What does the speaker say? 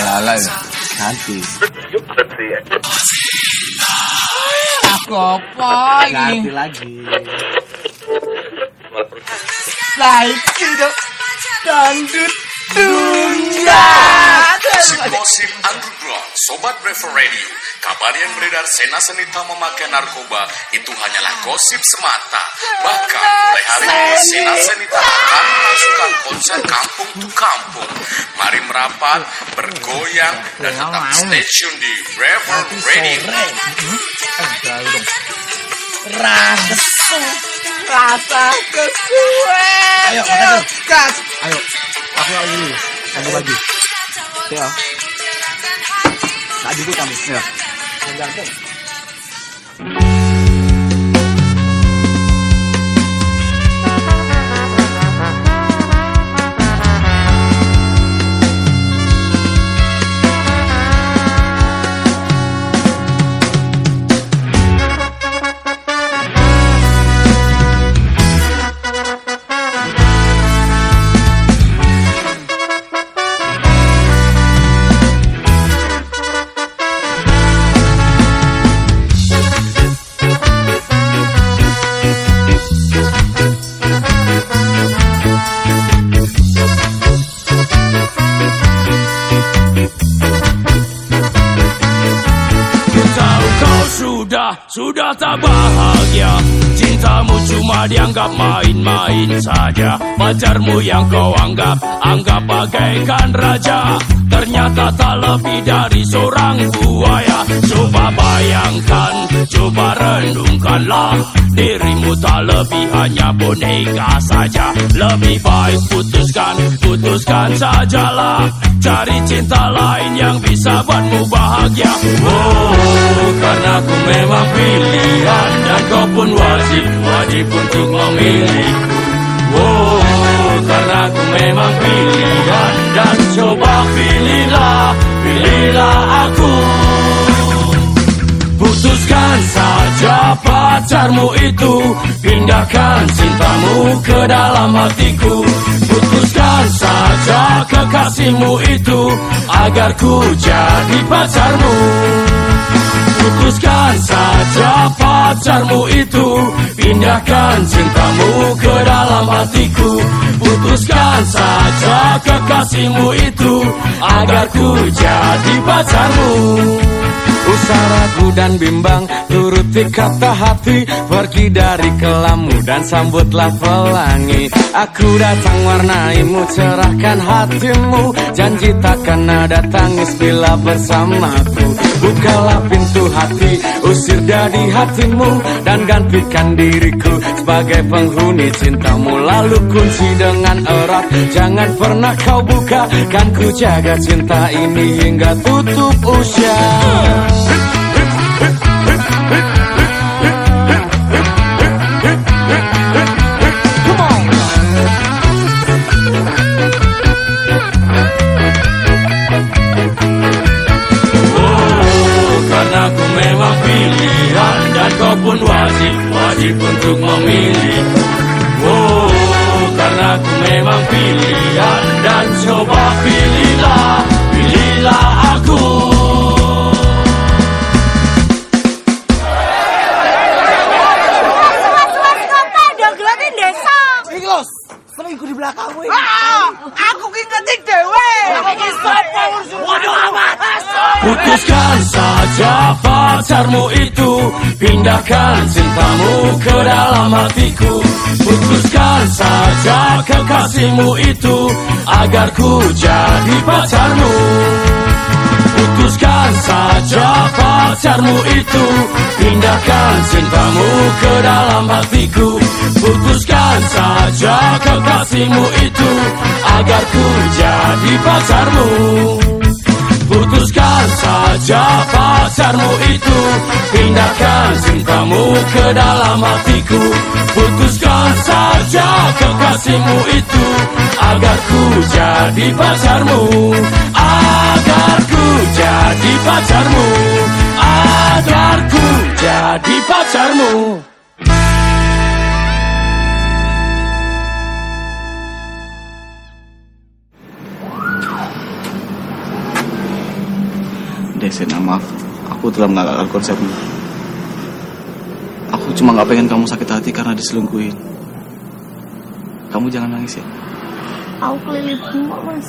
Lala nanti. Aku apa ini? lagi. Lagi dong. Dangdut dunia. Gosip underground, Sobat Brave Radio. Kabar yang beredar Sena Senita memakai narkoba itu hanyalah gosip semata. Bahkan mulai hari ini Sena Senita akan melangsungkan konser kampung to kampung. Merapat, bergoyang, dan tetap stay tune di Brave Radio. Rasa rasa ke gue. Ayo, gas. Ayo, aku lagi dulu. Aku lagi. Ya. Tadi itu kamu. Ya. Gantung. Kau sudah, sudah tak bahagia. Cintamu cuma dianggap main-main saja. Pacarmu yang kau anggap, anggap bagaikan raja Ternyata tak lebih dari seorang buaya. Coba bayangkan, coba renungkanlah. Dirimu tak lebih hanya boneka saja. Lebih baik putuskan, putuskan sajalah. Cari cinta lain yang bisa buatmu bahagia. Oh, karena aku memang pilihan Dan kau pun wajib, wajib untuk memilih. Oh, aku memang pilihan Dan coba pilihlah, pilihlah aku Putuskan saja pacarmu itu Pindahkan cintamu ke dalam hatiku. Putuskan saja kekasihmu itu Agar ku jadi pacarmu Putuskan saja pacarmu itu. Pindahkan cintamu ke dalam hatiku. Putuskan saja kekasihmu itu. Agar ku jadi pacarmu ragu dan bimbang Turuti kata hati Pergi dari kelamu Dan sambutlah pelangi. Aku datang warnaimu Cerahkan hatimu Janji takkan ada tangis Bila bersamaku. Bukalah pintu hati Usir dari hatimu Dan gantikan diriku Sebagai penghuni cintamu. Lalu kunci dengan erat Jangan pernah kau buka Kan ku jaga cinta ini Hingga tutup usia wajib untuk memilih. Oh, karena aku memang pilihan dan coba pilihlah, Putuskan saja pacarmu itu. Pindahkan cintamu ke dalam hatiku. Putuskan saja kekasihmu itu Agar ku jadi pacarmu. Putuskan saja pacarmu itu. Pindahkan cintamu ke dalam hatiku. Putuskan saja kekasihmu itu Agar ku jadi pacarmu Putuskan saja pacarmu itu. Pindahkan cintamu ke dalam hatiku. Putuskan saja kekasihmu itu. Agar ku jadi pacarmu. Agar ku jadi pacarmu. Agar ku jadi pacarmu Sena, maaf. Aku telah mengagalkan konsepmu. Aku cuma gak pengen kamu sakit hati karena diselingkuhin. Kamu jangan nangis ya. Aku kelilit semua mas